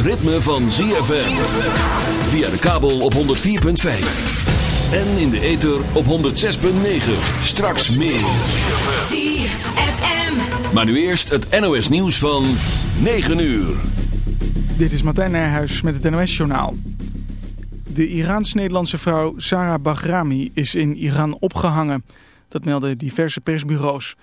het ritme van ZFM. Via de kabel op 104.5. En in de ether op 106.9. Straks meer. ZFM. Maar nu eerst het NOS nieuws van 9 uur. Dit is Martijn Nijhuis met het NOS-journaal. De Iraans-Nederlandse vrouw Sarah Bahrami is in Iran opgehangen. Dat melden diverse persbureaus.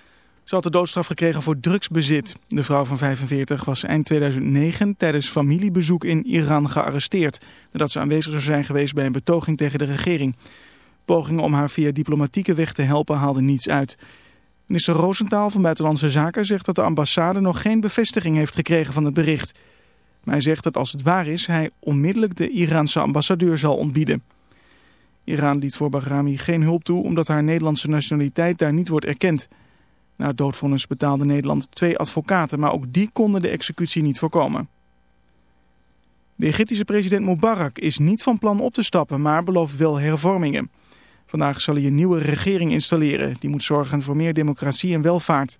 Ze had de doodstraf gekregen voor drugsbezit. De vrouw van 45 was eind 2009 tijdens familiebezoek in Iran gearresteerd... nadat ze aanwezig zou zijn geweest bij een betoging tegen de regering. Pogingen om haar via diplomatieke weg te helpen haalden niets uit. Minister Roosentaal van Buitenlandse Zaken zegt dat de ambassade nog geen bevestiging heeft gekregen van het bericht... Maar hij zegt dat als het waar is, hij onmiddellijk de Iraanse ambassadeur zal ontbieden. Iran liet voor Bahrami geen hulp toe omdat haar Nederlandse nationaliteit daar niet wordt erkend. Na het doodvonnis betaalde Nederland twee advocaten, maar ook die konden de executie niet voorkomen. De Egyptische president Mubarak is niet van plan op te stappen, maar belooft wel hervormingen. Vandaag zal hij een nieuwe regering installeren, die moet zorgen voor meer democratie en welvaart.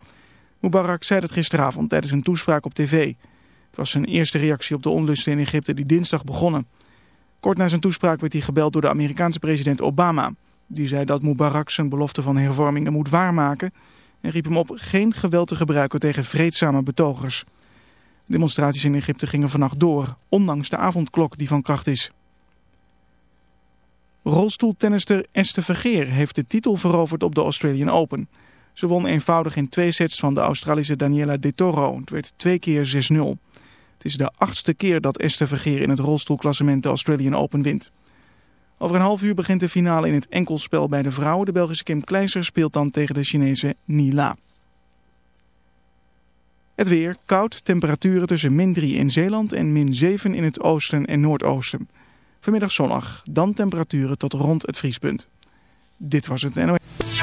Mubarak zei dat gisteravond tijdens een toespraak op tv. Het was zijn eerste reactie op de onlusten in Egypte die dinsdag begonnen. Kort na zijn toespraak werd hij gebeld door de Amerikaanse president Obama. Die zei dat Mubarak zijn belofte van hervormingen moet waarmaken... en riep hem op geen geweld te gebruiken tegen vreedzame betogers. Demonstraties in Egypte gingen vannacht door, ondanks de avondklok die van kracht is. Rolstoeltennister Esther Vergeer heeft de titel veroverd op de Australian Open. Ze won eenvoudig in twee sets van de Australische Daniela De Toro. Het werd twee keer 6-0. Het is de achtste keer dat Esther Vergeer in het rolstoelklassement de Australian Open wint. Over een half uur begint de finale in het enkelspel bij de vrouwen. De Belgische Kim Kleiser speelt dan tegen de Chinese Nila. Het weer, koud, temperaturen tussen min 3 in Zeeland en min 7 in het oosten en noordoosten. Vanmiddag zonnig, dan temperaturen tot rond het vriespunt. Dit was het NOS.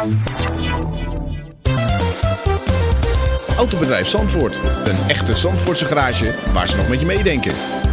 Autobedrijf Zandvoort. Een echte Zandvoortse garage waar ze nog met je meedenken.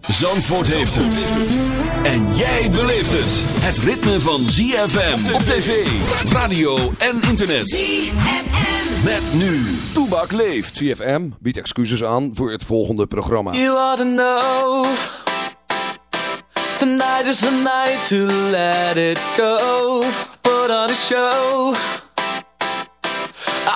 Zandvoort heeft het. En jij beleeft het. Het ritme van ZFM op tv, radio en internet. ZFM. Met nu. Toebak leeft. CFM biedt excuses aan voor het volgende programma. You ought to know Tonight is the night to let it go Put on a show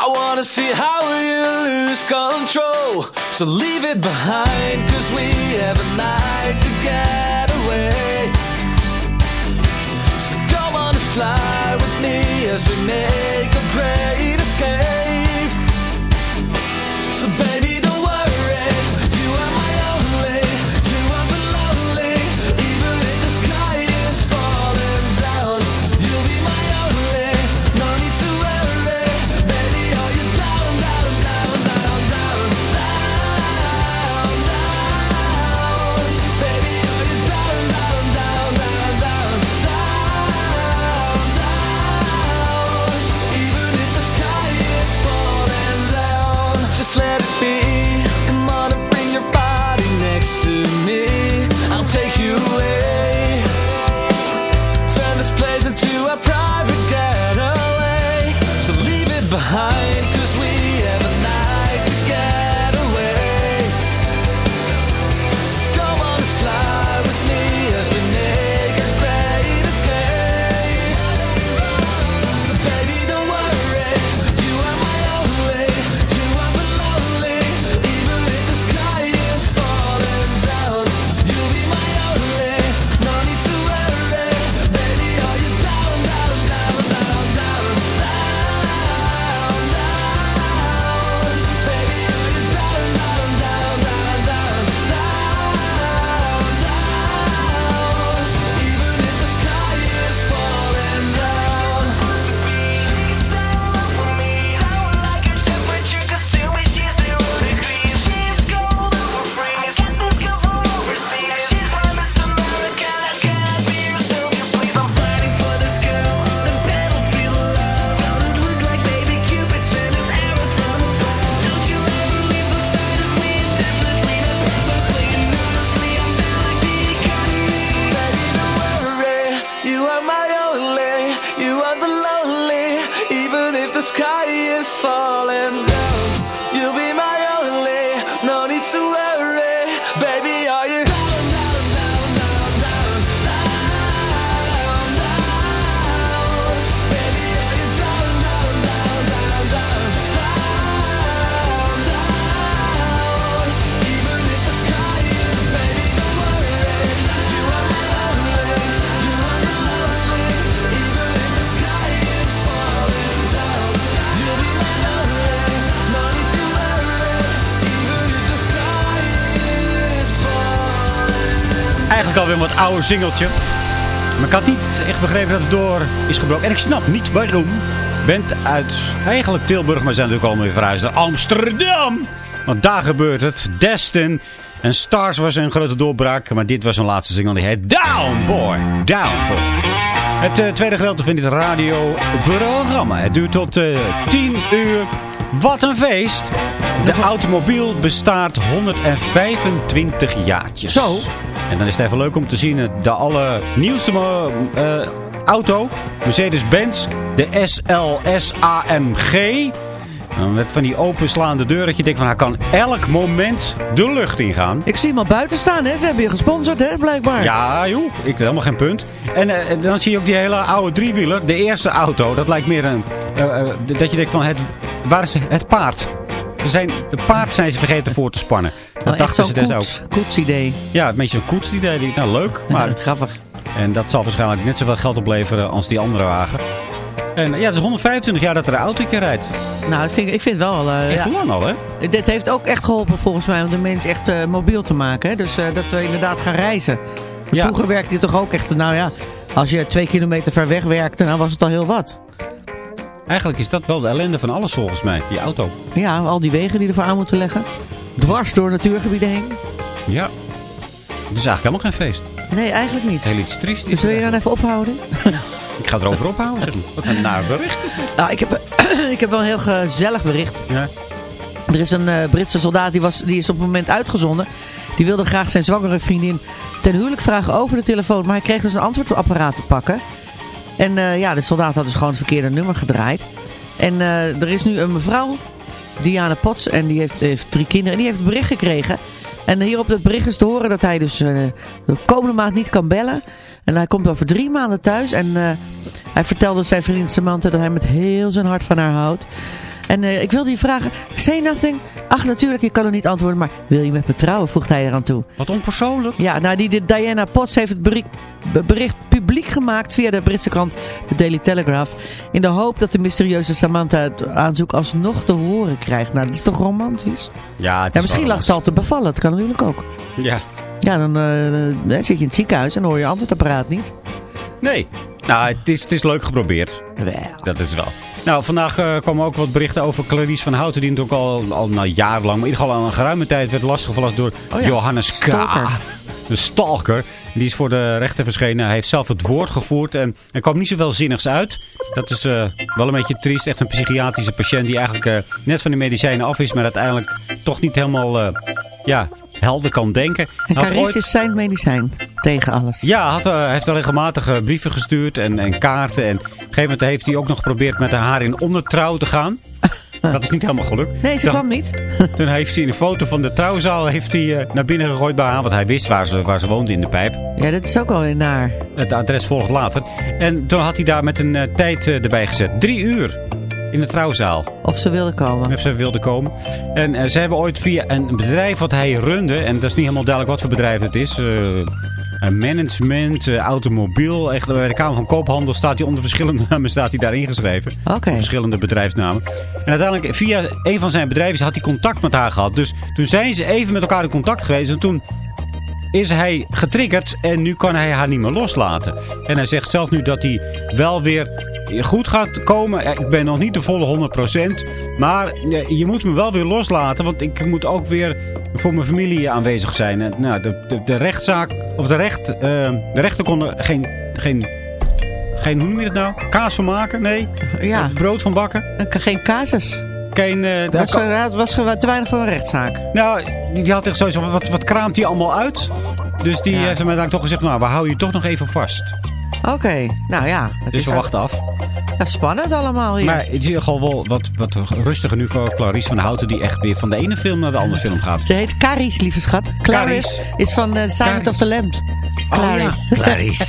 I wanna see how you lose control. So leave it behind Cause we have a night to get away. So go on and fly with me As we make ouder singeltje. Maar ik had niet echt begrepen dat het door is gebroken. En ik snap niet waarom. Bent uit eigenlijk Tilburg, maar zijn natuurlijk allemaal weer verhuisd naar Amsterdam. Want daar gebeurt het. Destin en Stars was een grote doorbraak. Maar dit was een laatste single die heet Down Boy. Down Boy. Het eh, tweede gedeelte van dit radioprogramma. Het duurt tot eh 10 uur. Wat een feest. De automobiel bestaat 125 jaartjes. Zo. En dan is het even leuk om te zien eh, de allernieuwste eh, auto. Mercedes-Benz. De SLS AMG. En Met van die openslaande deur dat je denkt van hij kan elk moment de lucht ingaan. Ik zie hem al buiten staan, hè? Ze hebben je gesponsord, hè, blijkbaar. Ja, joh. Ik heb helemaal geen punt. En eh, dan zie je ook die hele oude driewieler. De eerste auto. Dat lijkt meer een... dat je denkt van het... Waar is het paard? Ze zijn, de paard zijn ze vergeten voor te spannen. Dat Nou, dachten ze dus koets, ook. koetsidee. Ja, een beetje een koets idee. Die- Nou, leuk. Maar, Grappig. en dat zal waarschijnlijk net zoveel geld opleveren als die andere wagen. En ja, het is 125 jaar dat er een autootje rijdt. Nou, dat vind ik, ik vind het wel... eh, Echt ja. lang al, hè? Dit heeft ook echt geholpen volgens mij om de mens echt eh, mobiel te maken. Hè? Dus eh, dat we inderdaad gaan reizen. Ja. Vroeger werkte je toch ook echt... Nou ja, als je twee kilometer ver weg werkte, dan was het al heel wat. Eigenlijk is dat wel de ellende van alles volgens mij. Die auto. Ja, al die wegen die ervoor aan moeten leggen. Dwars door natuurgebieden heen. Ja. Het is eigenlijk helemaal geen feest. Nee, eigenlijk niet. Heel iets triest. Dus wil je dan even ophouden? Ik ga erover ophouden. Zeg. Wat een naar bericht is dit. Nou, ik heb, ik heb wel een heel gezellig bericht. Ja. Er is een eh, Britse soldaat, die, was, die is op het moment uitgezonden. Die wilde graag zijn zwangere vriendin ten huwelijk vragen over de telefoon. Maar hij kreeg dus een antwoordapparaat te pakken. En eh, ja, de soldaat had dus gewoon het verkeerde nummer gedraaid. En eh, er is nu een mevrouw, Diana Potts, en die heeft, heeft drie kinderen. En die heeft het bericht gekregen. En hier op het bericht is te horen dat hij dus eh, de komende maand niet kan bellen. En hij komt over drie maanden thuis. En eh, hij vertelde zijn vriendin Samantha dat hij met heel zijn hart van haar houdt. En eh, ik wilde je vragen, say nothing. Ach, natuurlijk, je kan er niet antwoorden, maar wil je met me trouwen? Voegt hij eraan toe. Wat onpersoonlijk. Ja, nou, die, die Diana Potts heeft het bericht, be- bericht publiek gemaakt via de Britse krant The Daily Telegraph. In de hoop dat de mysterieuze Samantha het aanzoek alsnog te horen krijgt. Nou, dat is toch romantisch? Ja, het Ja, is misschien wel- lag ze al te bevallen. Dat kan natuurlijk ook. Ja. Ja, dan eh, eh, zit je in het ziekenhuis en hoor je antwoordapparaat niet. Nee. Nou, het is, het is leuk geprobeerd. Wel. Dat is wel. Nou, vandaag eh, kwamen ook wat berichten over Clarice van Houten. Die natuurlijk al, al nou, jarenlang, maar in ieder geval al een geruime tijd werd lastiggevallen door Oh ja, Johannes K. stalker. De stalker. Die is voor de rechter verschenen. Hij heeft zelf het woord gevoerd. En er kwam niet zoveel zinnigs uit. Dat is eh, wel een beetje triest. Echt een psychiatrische patiënt die eigenlijk eh, net van de medicijnen af is. Maar uiteindelijk toch niet helemaal eh, ja, helder kan denken. En Carice ooit- is zijn medicijn tegen alles. ja, had, hij heeft al regelmatig brieven gestuurd en, en kaarten. En op een gegeven moment heeft hij ook nog geprobeerd met haar in ondertrouw te gaan. Dat is niet helemaal gelukt. Nee, ze Dan- kwam niet. Toen heeft hij een foto van de trouwzaal heeft hij, eh, naar binnen gegooid bij haar. Want hij wist waar ze, waar ze woonde in de pijp. Ja, dat is ook wel weer naar. Het adres volgt later. En toen had hij daar met een eh, tijd eh, erbij gezet. Drie uur in de trouwzaal. Of ze wilde komen. Of ze wilde komen. En eh, ze hebben ooit via een bedrijf wat hij runde. En dat is niet helemaal duidelijk wat voor bedrijf het is. Management, eh, automobiel. Echt, bij de Kamer van Koophandel staat hij onder verschillende namen staat hij daar ingeschreven. Verschillende bedrijfsnamen. En uiteindelijk via een van zijn bedrijven had hij contact met haar gehad. Dus toen zijn ze even met elkaar in contact geweest. En toen is hij getriggerd en nu kan hij haar niet meer loslaten. En hij zegt zelf nu dat hij wel weer goed gaat komen. Eh, Ik ben nog niet de volle 100%. Maar eh, je moet me wel weer loslaten. Want ik moet ook weer voor mijn familie aanwezig zijn. En, nou, de, de, de rechtszaak, of de, recht, eh, de rechter konden geen, geen, geen, hoe noem je het nou? Kaas van maken? Nee. Ja, Brood van bakken? en geen casus. Geen, eh, Dat was, dat was te weinig voor een rechtszaak. nou, die, die had echt van, wat, wat kraamt hij allemaal uit? Dus die Ja. heeft hem uiteindelijk toch gezegd, nou, we houden je toch nog even vast. Oké, nou ja. Het Dus is we wachten af. Spannend allemaal hier. Maar het is geval wel wat, wat rustiger nu voor Clarice van Houten... die echt weer van de ene film naar de andere film gaat. Ze heet Carice, lieve schat. Clarice is van uh, Silent of the Lambs. Clarice. Oh, Clarice.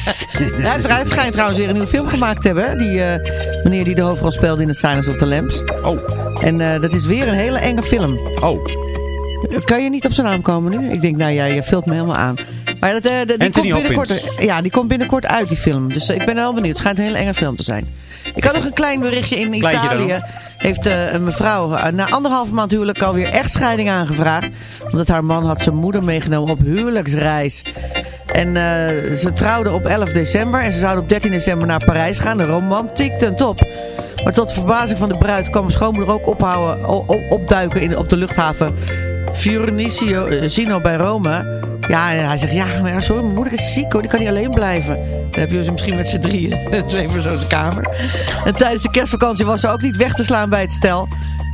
Ja, het schijnt- schijnt trouwens weer een nieuwe film gemaakt te hebben. Die eh, meneer die de hoofdrol speelde in The Silence of the Lambs. oh, En eh, dat is weer een hele enge film. oh. Kan je niet op zijn naam komen nu? Ik denk, nou ja, je vult me helemaal aan. Maar dat, eh, de- die, Anthony komt binnenkort, Hopkins. ja, die komt binnenkort uit, die film. Dus eh, ik ben wel benieuwd. Het schijnt een hele enge film te zijn. Ik had nog een klein berichtje in Kleintje Italië. dan. Heeft eh, een mevrouw na anderhalve maand huwelijk alweer echtscheiding aangevraagd. Omdat haar man had zijn moeder meegenomen op huwelijksreis. En ze trouwden op 11 december en ze zouden op 13 december naar Parijs gaan. De romantiek ten top. Maar tot verbazing van de bruid kwam schoonmoeder ook ophouden, opduiken in, op de luchthaven Fiorentino bij Rome. Ja, en hij zegt, ja, maar sorry, mijn moeder is ziek hoor, die kan niet alleen blijven. Dan heb je ze misschien met z'n drieën, twee voor zo'n kamer. En tijdens de kerstvakantie was ze ook niet weg te slaan bij het stel.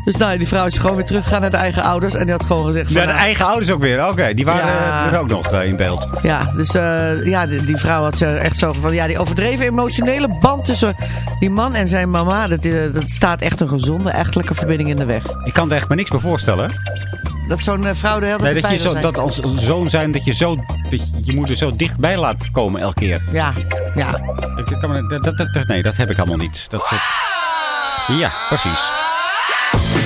Dus nou, die vrouw is gewoon weer teruggegaan naar de eigen ouders. En die had gewoon gezegd... Ja, de nou, eigen ouders ook weer. Oké, die waren Ja. eh, er ook nog eh, in beeld. Ja, dus eh, ja, die, die vrouw had eh, echt zo van... Ja, die overdreven emotionele band tussen die man en zijn mama... Dat, dat staat echt een gezonde, echtelijke verbinding in de weg. Ik kan er echt maar niks bij voorstellen. Dat zo'n eh, vrouw de hele tijd Nee, dat je zo, dat als zoon zijn, dat je, zo, dat je je moeder zo dichtbij laat komen elke keer. Ja, ja. Kan me- dat, dat, dat- nee, dat heb ik allemaal niet. Dat, dat- Ja, precies.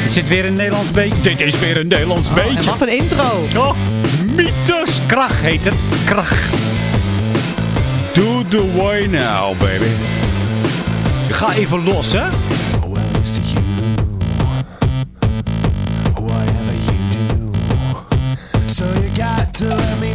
Er zit weer een Nederlands beetje. Dit is weer een Nederlands En beetje. wat een intro. Oh, Mythos. Krach heet het. Krach. Do the way now, baby. Ga even los, hè? Well, to let me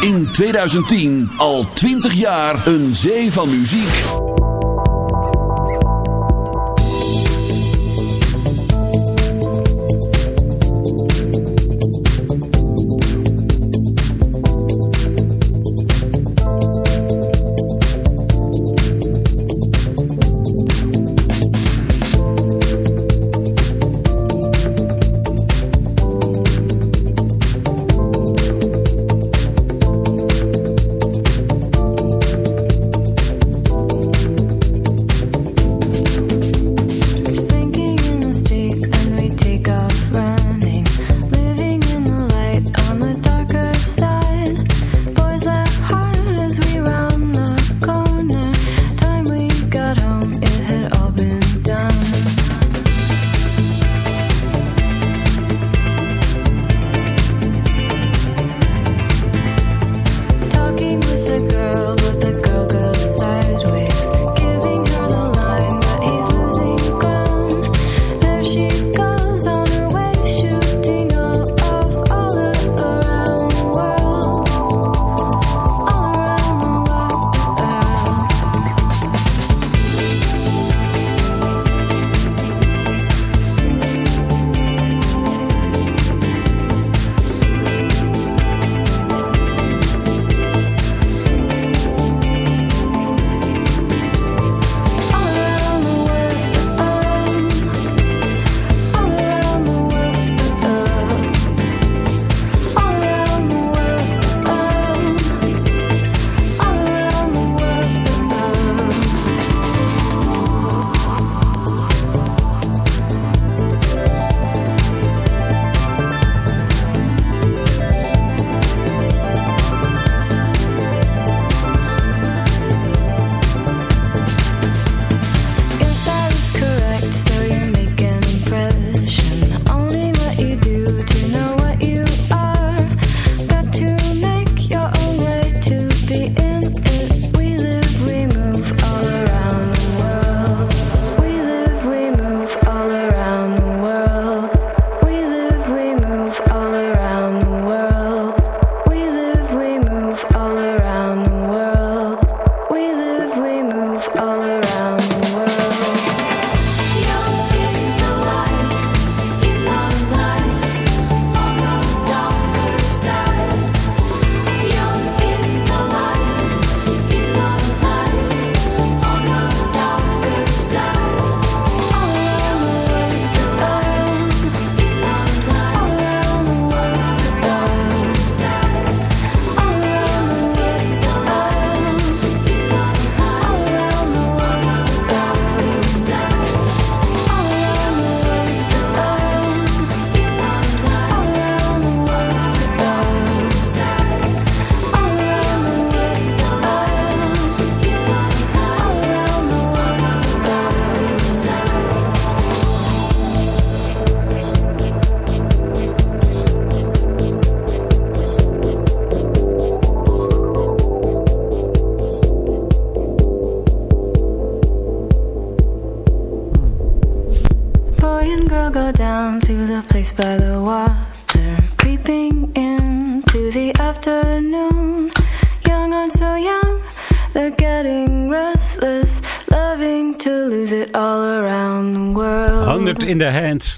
In 2010 al 20 jaar een zee van muziek.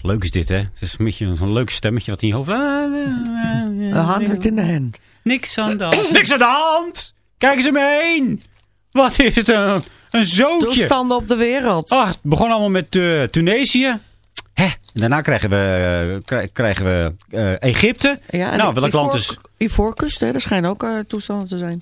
Leuk is dit, hè? Het is een beetje zo'n leuk stemmetje wat in je hoofd... Een honderd in de hand. Niks aan de hand. Niks aan de hand! Kijk eens om me heen! Wat is het een, een zootje? Toestanden op de wereld. Ach, het begon allemaal met eh, Tunesië. Hè? Daarna krijgen we, eh, krij- krijgen we eh, Egypte. Ja, nou, welk land is... Oké. Ivoorkust, hè? Er schijnen ook eh, toestanden te zijn.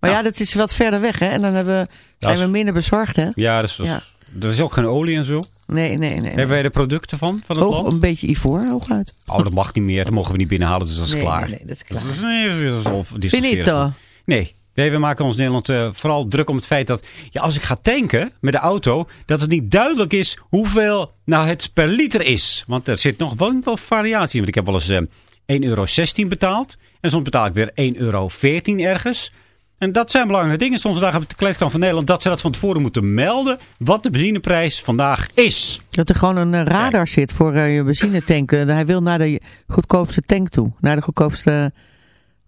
Maar ja, dat is wat verder weg, hè? En dan hebben, we- zijn is- we minder bezorgd, hè? Ja, dat is, Ja. Er is ook geen olie en zo. Nee, nee, nee. nee. Hebben wij de producten van, van het Hoog, land? een beetje ivoor, hooguit. Oh, dat mag niet meer. Dat mogen we niet binnenhalen, dus dat is nee, klaar. Nee, nee, dat is klaar. Is, nee, dat is. Finito. Nee. Nee, we maken ons Nederland eh, vooral druk om het feit dat... Ja, als ik ga tanken met de auto... dat het niet duidelijk is hoeveel nou het per liter is. Want er zit nog wel, wel variatie in. Want ik heb wel eens eh 1,16 euro betaald. En soms betaal ik weer 1,14 euro ergens. En dat zijn belangrijke dingen. Soms vandaag op de kleinskrant van Nederland... dat ze dat van tevoren moeten melden... wat de benzineprijs vandaag is. Dat er gewoon een eh, radar zit voor eh, je benzinetank. Eh, hij wil naar de goedkoopste tank toe. Naar de goedkoopste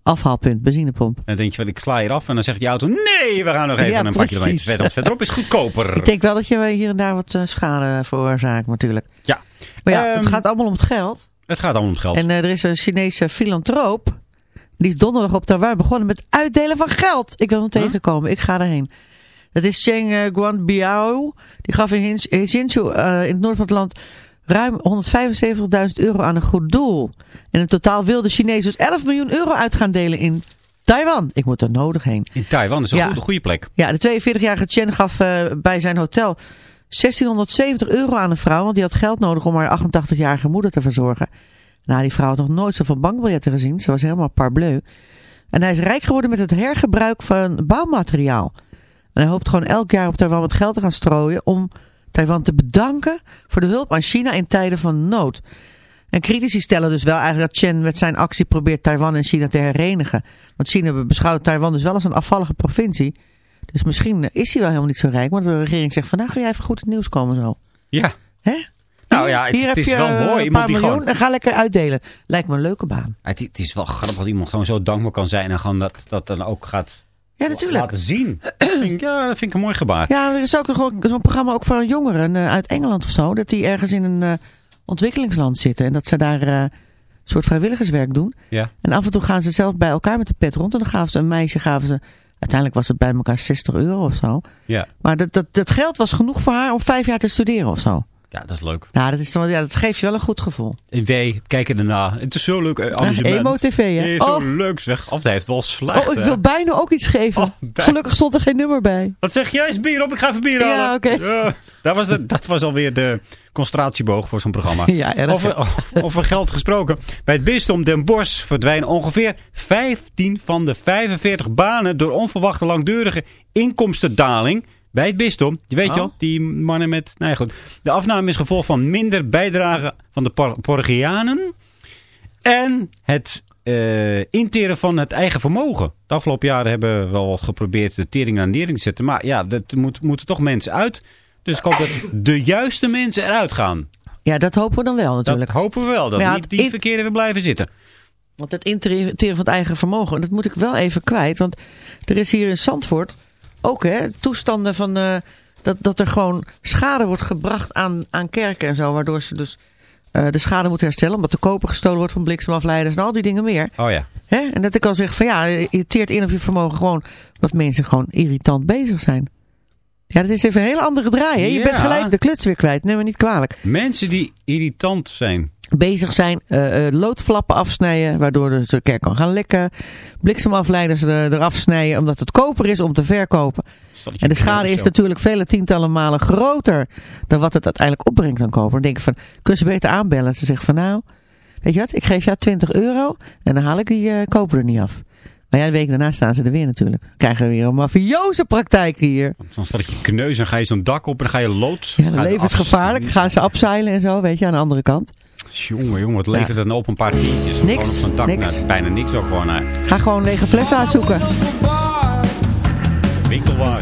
afhaalpunt, benzinepomp. En dan denk je ik sla hier af. En dan zegt die auto... nee, we gaan nog even Ja, een paar precies. kilometer verder. Verderop is goedkoper. Ik denk wel dat je hier en daar wat eh, schade veroorzaakt natuurlijk. Ja. Maar ja, Ehm, het gaat allemaal om het geld. Het gaat allemaal om het geld. En eh, er is een Chinese filantroop. Die is donderdag op Taiwan begonnen met uitdelen van geld. Ik wil hem tegenkomen. Ik ga erheen. Dat is Cheng uh, Guanbiao. Die gaf in Hsinchu eh, in het noorden van het land ruim 175.000 euro aan een goed doel. En in totaal wilde Chinezen dus 11 miljoen euro uit gaan delen in Taiwan. Ik moet er nodig heen. In Taiwan is een Ja. goede, goede plek. Ja, de 42-jarige Chen gaf eh, bij zijn hotel 1670 euro aan een vrouw. Want die had geld nodig om haar 88-jarige moeder te verzorgen. Nou, die vrouw had nog nooit zoveel bankbiljetten gezien. Ze was helemaal parbleu. En hij is rijk geworden met het hergebruik van bouwmateriaal. En hij hoopt gewoon elk jaar op Taiwan wat geld te gaan strooien om Taiwan te bedanken voor de hulp aan China in tijden van nood. En critici stellen dus wel eigenlijk dat Chen met zijn actie probeert Taiwan en China te herenigen. Want China beschouwt Taiwan dus wel als een afvallige provincie. Dus misschien is hij wel helemaal niet zo rijk. Maar de regering zegt van nou ga jij even goed het nieuws komen zo. Ja. Hè? Nou ja, het, Hier het heb is je wel eh, mooi. Iemand die miljoen gewoon... ga lekker uitdelen. Lijkt me een leuke baan. Het, het is wel grappig dat iemand gewoon zo dankbaar kan zijn. En gewoon dat, dat dan ook gaat Ja, natuurlijk. laten zien. Dat vind ik- ja, dat vind ik een mooi gebaar. Ja, er is ook zo'n programma ook voor jongeren eh, uit Engeland of zo. Dat die ergens in een eh, ontwikkelingsland zitten. En dat ze daar een soort vrijwilligerswerk doen. Ja. En af en toe gaan ze zelf bij elkaar met de pet rond. En dan gaven ze een meisje, gaven ze... Uiteindelijk was het bij elkaar 60 euro of zo. Ja. Maar dat, dat, dat geld was genoeg voor haar om vijf jaar te studeren of zo. Ja, dat is leuk. Nou, dat, is dan, ja, dat geeft je wel een goed gevoel. En wij kijken erna. Het is zo leuk. eh, amusement. Emo-tv, hè? Nee, zo Oh. leuk zeg. Of hij heeft wel slecht. Oh, ik wil bijna ook iets geven. Oh, bij- Gelukkig stond er geen nummer bij. Wat zeg jij? Is bier op? Ik ga even bier Ja, halen. oké. Ja, dat, was de, dat was alweer de concentratieboog voor zo'n programma. Ja, erg. over, over geld gesproken. Bij het bisdom Den Bosch verdwijnen ongeveer 15 van de 45 banen door onverwachte langdurige inkomstendaling. Bij het bisdom. Je weet je Oh. wel, die mannen met... Nou ja, goed. De afname is gevolg van minder bijdrage van de parochianen. En het eh, interen van het eigen vermogen. De afgelopen jaren hebben we wel geprobeerd de tering naar nering te zetten. Maar ja, er moet, moeten toch mensen uit. Dus ik hoop dat de juiste mensen eruit gaan. Ja, dat hopen we dan wel Dat natuurlijk. hopen we wel. Dat ja, niet die verkeerde weer blijven zitten. Want het interen van het eigen vermogen, dat moet ik wel even kwijt. Want er is hier in Zandvoort ook hè, toestanden van eh, dat, dat er gewoon schade wordt gebracht aan, aan kerken en zo. Waardoor ze dus eh, de schade moeten herstellen. Omdat de koper gestolen wordt van bliksemafleiders en al die dingen meer. Oh ja. Hè? En dat ik al zeg van ja, je teert in op je vermogen gewoon omdat mensen gewoon irritant bezig zijn. Ja, dat is even een hele andere draai. Hè? Je Ja. bent gelijk de kluts weer kwijt. Neem me niet kwalijk. Mensen die irritant zijn. Bezig zijn, eh, loodflappen afsnijden, waardoor dus de kerk kan gaan lekken. Bliksemafleiders er, eraf snijden, omdat het koper is om te verkopen. En de schade is natuurlijk vele tientallen malen groter dan wat het uiteindelijk opbrengt aan koper. Dan denk ik van, kun je ze beter aanbellen? Ze zeggen van nou, weet je wat, ik geef jou 20 euro en dan haal ik die eh, koper er niet af. Maar ja, de week daarna staan ze er weer natuurlijk. Krijgen we weer een mafioze praktijk hier. Dan staat je kneus en ga je zo'n dak op en dan ga je lood. Ja, levensgevaarlijk. Gaan ze afzeilen en zo, weet je, aan de andere kant. Jongen, jongen, wat levert het dan op een paar tientjes? Niks, Gewoon op zo'n dak. niks. Nou, bijna niks ook gewoon. Uh, Ga gewoon lege flessen uitzoeken. winkelwaar.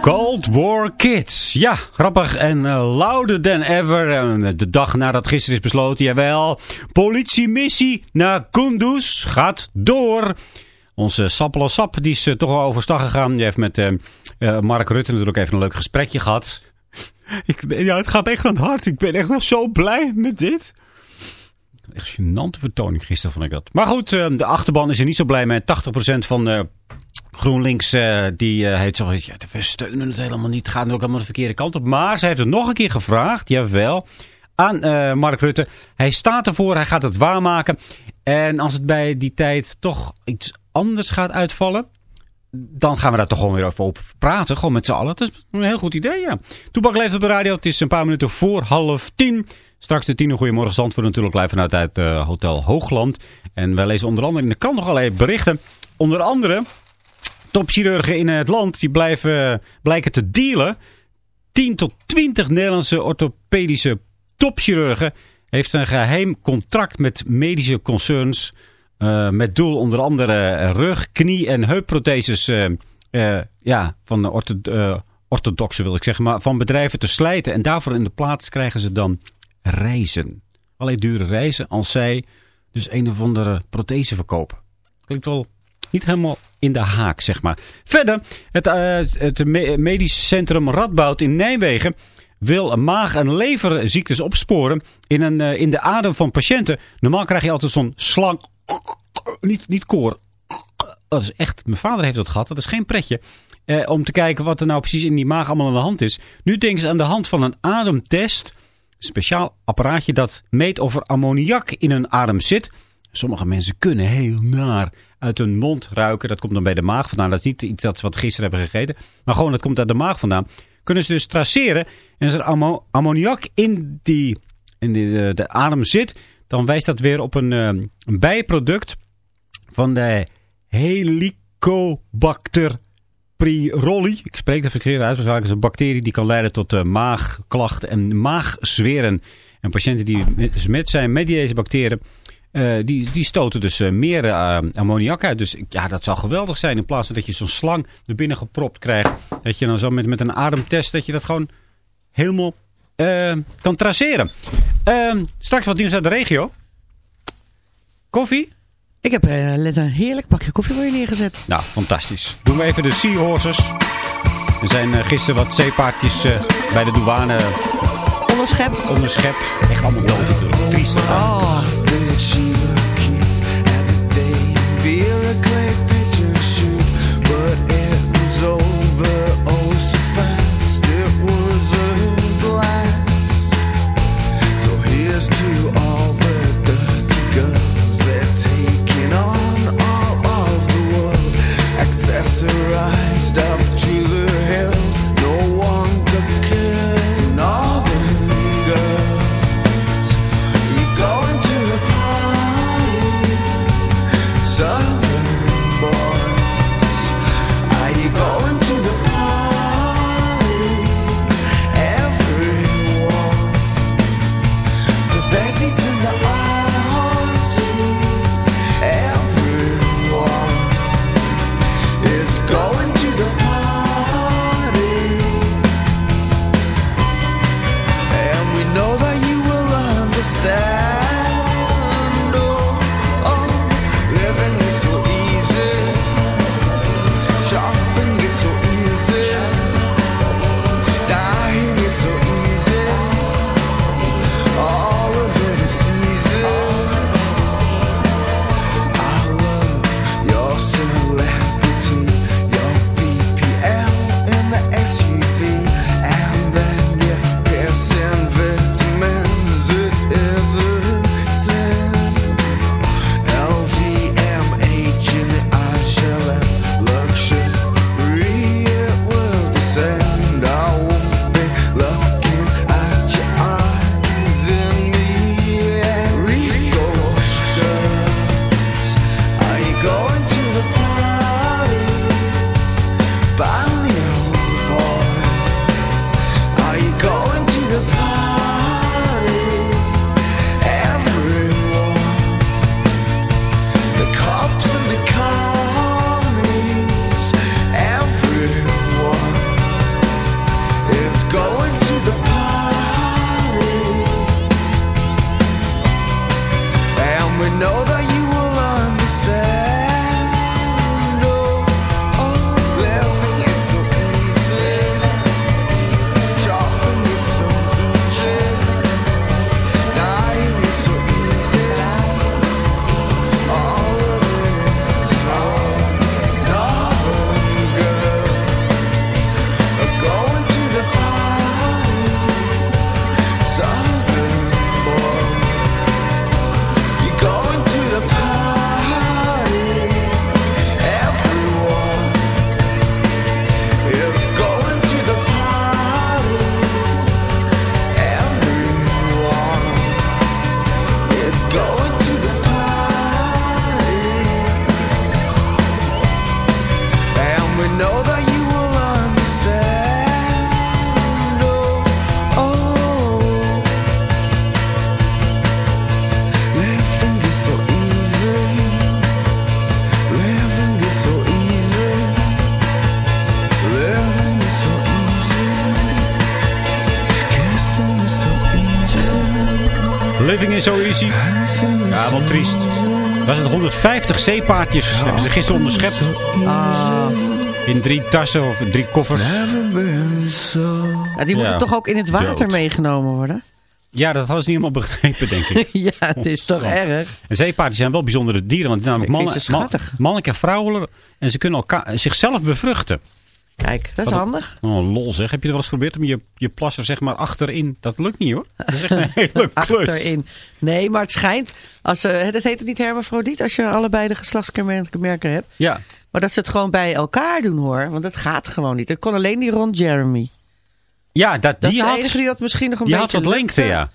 Cold War Kids. Ja, grappig en uh, louder than ever. Uh, de dag nadat gisteren is besloten, jawel. Politiemissie naar Kunduz gaat door. Onze Sappelo Sap, die is uh, toch al overstag gegaan. Die heeft met Mark Rutte natuurlijk even een leuk gesprekje gehad. Ik ben, ja, het gaat echt aan het hart. Ik ben echt nog zo blij met dit. Echt gênante vertoning gisteren vond ik dat. Maar goed, de achterban is er niet zo blij mee. 80% van de GroenLinks uh, die heeft zo ja, we steunen het helemaal niet. Het gaat ook helemaal de verkeerde kant op. Maar ze heeft het nog een keer gevraagd, jawel, aan Mark Rutte. Hij staat ervoor, hij gaat het waarmaken. En als het bij die tijd toch iets anders gaat uitvallen... dan gaan we daar toch gewoon weer over op praten. Gewoon met z'n allen. Dat is een heel goed idee, ja. Toebak leeft op de radio. Het is een paar minuten voor half tien. Straks de tien Goedemorgen Zandvoort natuurlijk live vanuit het Hotel Hoogland. En wij lezen onder andere in de krant nog allerlei berichten. Onder andere topchirurgen in het land die blijven, blijken te dealen. 10 tot 20 Nederlandse orthopedische topchirurgen heeft een geheim contract met medische concerns. Uh, met doel onder andere rug, knie en heupprotheses ja, van de ortho, orthodoxe wil ik zeggen, maar van bedrijven te slijten. En daarvoor in de plaats krijgen ze dan reizen. Alleen dure reizen als zij dus een of andere prothese verkopen. Klinkt wel niet helemaal in de haak, zeg maar. Verder, het, uh, het medisch centrum Radboud in Nijmegen wil maag- en leverziektes opsporen in, een, uh, in de adem van patiënten. Normaal krijg je altijd zo'n slang, niet, niet koor. Dat is echt, mijn vader heeft dat gehad, dat is geen pretje. Uh, om te kijken wat er nou precies in die maag allemaal aan de hand is. Nu denken ze aan de hand van een ademtest. Speciaal apparaatje dat meet of er ammoniak in hun adem zit. Sommige mensen kunnen heel naar uit hun mond ruiken. Dat komt dan bij de maag vandaan. Dat is niet iets dat ze wat gisteren hebben gegeten. Maar gewoon, dat komt uit de maag vandaan. Kunnen ze dus traceren. En als er ammo ammoniak in, die, in de, de, adem zit. Dan wijst dat weer op een, een bijproduct van de Helicobacter priroli. Ik spreek het verkeerd uit. Waarschijnlijk is een bacterie die kan leiden tot uh, maagklachten en maagzweren. En patiënten die besmet zijn met deze bacteriën uh, die, die stoten dus uh, meer ammoniak uit. Dus ja, dat zou geweldig zijn. In plaats van dat je zo'n slang er binnen gepropt krijgt. Dat je dan zo met, met een ademtest, dat je dat gewoon helemaal kan traceren. Ehm, straks wat nieuws uit de regio. Koffie? Ik heb net een heerlijk bakje koffie voor je neergezet. Nou, fantastisch. Doen we even de Seahorses. Er zijn gisteren wat zeepaardjes bij de douane onderschept. Onderschept. Echt allemaal dood natuurlijk. Triest. Oh. Accessorized up to 50 zeepaardjes hebben ze gisteren onderschept. Ah, in drie tassen of drie koffers. Die moeten toch ook in het water meegenomen worden? Ja, dat hadden ze niet helemaal begrepen, denk ik. ja, het is toch erg. En zijn wel bijzondere dieren, want namelijk mannen, mannelijk en vrouwelijk. En ze kunnen elkaar, zichzelf bevruchten. Kijk, dat is Wat- handig. Oh, lol zeg. Heb je er wel eens geprobeerd om je, je plasser zeg maar achterin? Dat lukt niet hoor. Dat is echt een hele klus. Achterin. Nee, maar het schijnt, als, ze dat heet het niet hermafrodiet, als je allebei de geslachtskenmerken hebt. Ja, Maar dat ze het gewoon bij elkaar doen hoor. Want dat gaat gewoon niet. Dat kon alleen die Ron Jeremy. ja dat, Dat die, is de had, enige die dat misschien nog een die had beetje wat lengte, ja.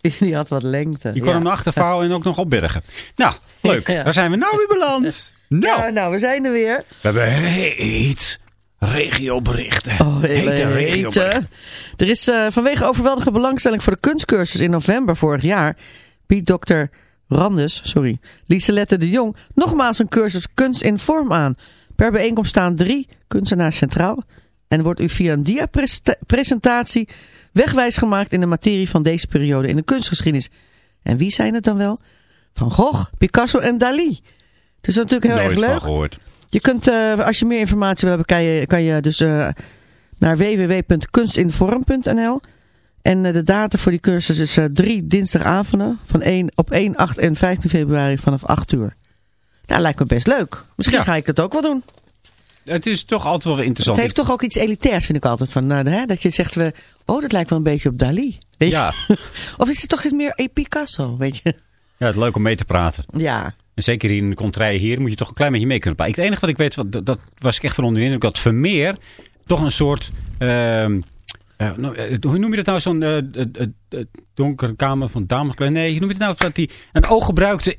Die had wat lengte. Je kon ja. hem naar achter vouwen en ook nog opbergen. Nou, leuk. Ja. Waar zijn we nou weer beland? Nou, Ja, nou, we zijn er weer. we hebben heet regioberichten. Oh, Hete regioberichten. hete. Er is eh, vanwege overweldige belangstelling voor de kunstcursus in november vorig jaar... biedt dokter Randus, sorry, Lieselette de Jong... nogmaals een cursus kunst in vorm aan. Per bijeenkomst staan drie kunstenaars centraal... en wordt u via een dia-presentatie wegwijs gemaakt... in de materie van deze periode in de kunstgeschiedenis. En wie zijn het dan wel? Van Gogh, Picasso en Dali. Het is natuurlijk heel Nooit erg van leuk. gehoord. Je kunt, eh, als je meer informatie wil hebben, kan je, kan je dus eh, naar www.kunstinvorm.nl. En eh, de data voor die cursus is drie dinsdagavonden van 1, op 1, 8 en 15 februari vanaf 8 uur. Nou, lijkt me best leuk. Misschien Ja. ga ik dat ook wel doen. Het is toch altijd wel interessant. Het heeft toch ook iets elitairs, vind ik altijd. Van, hè, dat je zegt, we, oh, dat lijkt wel een beetje op Dali. Weet je? ja. Of is het toch iets meer Picasso, weet je? ja, het is leuk om mee te praten. Ja. En zeker in de contraille hier moet je toch een klein beetje mee kunnen praten. Het enige wat ik weet, wat, dat, dat was ik echt van onder de indruk, dat Vermeer toch een soort... ehm, eh, nou, eh, hoe noem je dat nou? Zo'n eh, donkere kamer van Damocles? Nee, hoe noem je het nou? Dat hij een oog gebruikte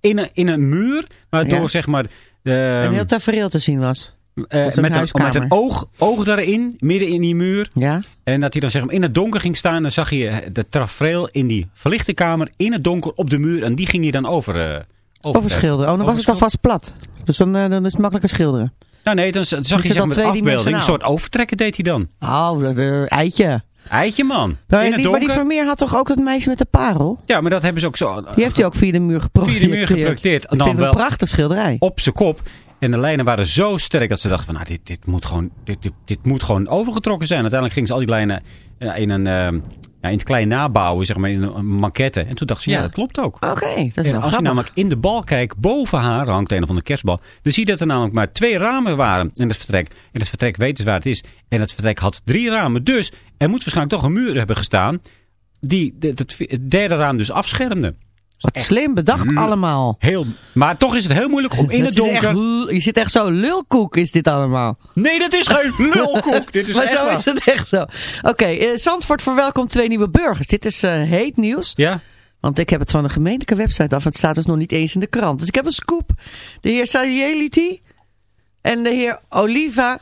in een, in een muur, waardoor Ja. zeg maar... ehm, een heel tafereel te zien was. met, een, met een oog, oog daarin, midden in die muur. Ja. En dat hij dan zeg maar in het donker ging staan. Dan zag je de tafereel in die verlichte kamer in het donker op de muur. En die ging hij dan over... eh Over schilderen. Oh, dan was het alvast plat. Dus dan, eh, dan is het makkelijker schilderen. Nou nee, dan zag je het zeg met afbeelding. Een soort overtrekken deed hij dan. Oh, dat eh, eitje. Eitje man. Maar in het die, maar die donker. Vermeer had toch ook dat meisje met de parel? Ja, maar dat hebben ze ook zo Die heeft hij ook via de muur geprojecteerd. Via de muur geprojecteerd. En Ik dan wel- een prachtig schilderij. op zijn kop. En de lijnen waren zo sterk dat ze dachten van nou, dit, dit, moet, gewoon, dit, dit, dit moet gewoon overgetrokken zijn. Uiteindelijk gingen ze al die lijnen eh, in, een, eh, ja, in het klein nabouwen, zeg maar, in een maquette. En toen dachten ze, ja, Ja. dat klopt ook. Oké, dat is wel als je namelijk in de bal kijkt, boven haar hangt een of andere kerstbal. Dan zie je dat er namelijk maar twee ramen waren in het vertrek. En het vertrek weten ze waar het is. En het vertrek had drie ramen. Dus er moet waarschijnlijk toch een muur hebben gestaan. Die de- het derde raam dus afschermde. Wat slim bedacht allemaal. Heel, maar toch is het heel moeilijk om in het donker... echt je zit echt zo lulkoek is dit allemaal. Nee, dat is geen lulkoek. Dit is maar echt zo waar. is het echt zo. Oké, eh, Zandvoort verwelkomt twee nieuwe burgers. Dit is eh, heet nieuws. Ja? Want ik heb het van de gemeentelijke website af. Het staat dus nog niet eens in de krant. Dus ik heb een scoop. De heer Sayeliti en de heer Oliva.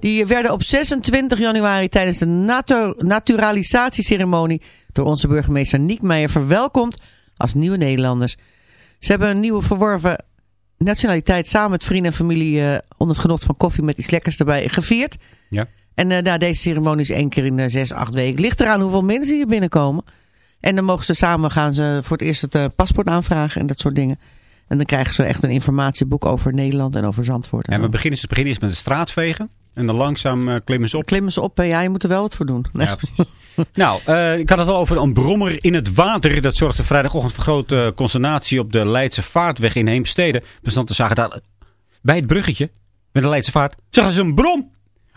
Die werden op 26 januari tijdens de natu naturalisatieceremonie door onze burgemeester Niek Meijer verwelkomd als nieuwe Nederlanders. Ze hebben een nieuwe verworven nationaliteit samen met vrienden en familie eh, onder het genot van koffie met iets lekkers erbij gevierd. Ja. En eh, nou, deze ceremonie is één keer in de zes, acht weken. Ligt eraan hoeveel mensen hier binnenkomen. En dan mogen ze samen gaan ze voor het eerst het eh, paspoort aanvragen en dat soort dingen. En dan krijgen ze echt een informatieboek over Nederland en over Zandvoort. En En we beginnen, ze beginnen eerst met de straatvegen. En dan langzaam eh, klimmen ze op. Klimmen ze op, eh, ja, je moet er wel wat voor doen. Ja, precies. nou, eh, ik had het al over een brommer in het water. Dat zorgde vrijdagochtend voor grote consternatie op de Leidse Vaartweg in Heemstede. We zagen daar bij het bruggetje met de Leidse Vaart. Zagen ze een brom.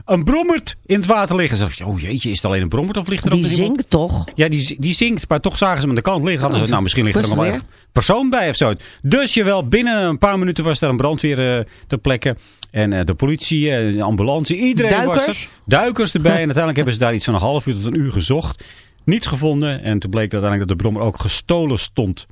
Een brommert in het water liggen. Ze dachten, oh jeetje, is het alleen een brommert of ligt er ook Die iemand? zingt toch? Ja, die, die zingt, maar toch zagen ze hem aan de kant liggen. Hadden ze, nou, misschien ligt er nog wel een persoon bij of zo. Dus jawel, binnen een paar minuten was er een brandweer eh, ter plekke. En eh, de politie, eh, de ambulance, iedereen was er. Duikers erbij. en uiteindelijk hebben ze daar iets van een half uur tot een uur gezocht. Niets gevonden. En toen bleek uiteindelijk dat de brommer ook gestolen stond.